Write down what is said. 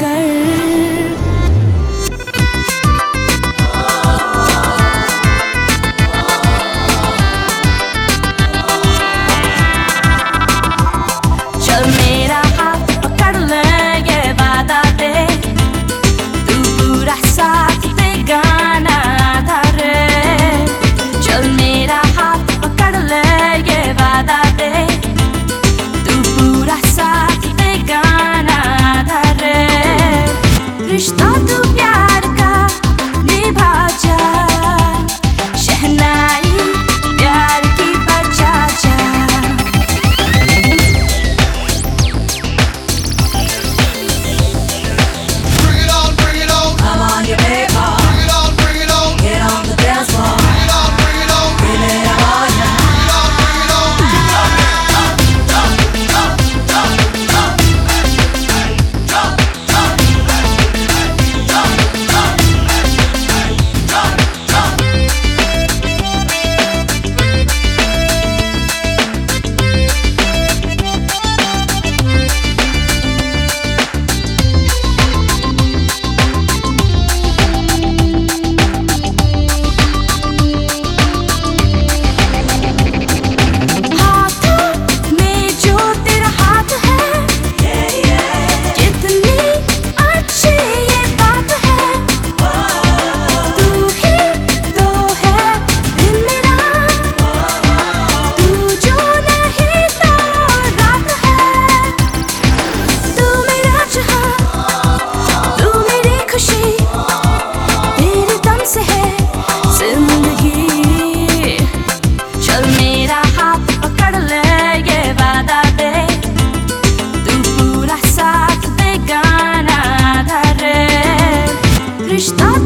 一个人。мечтать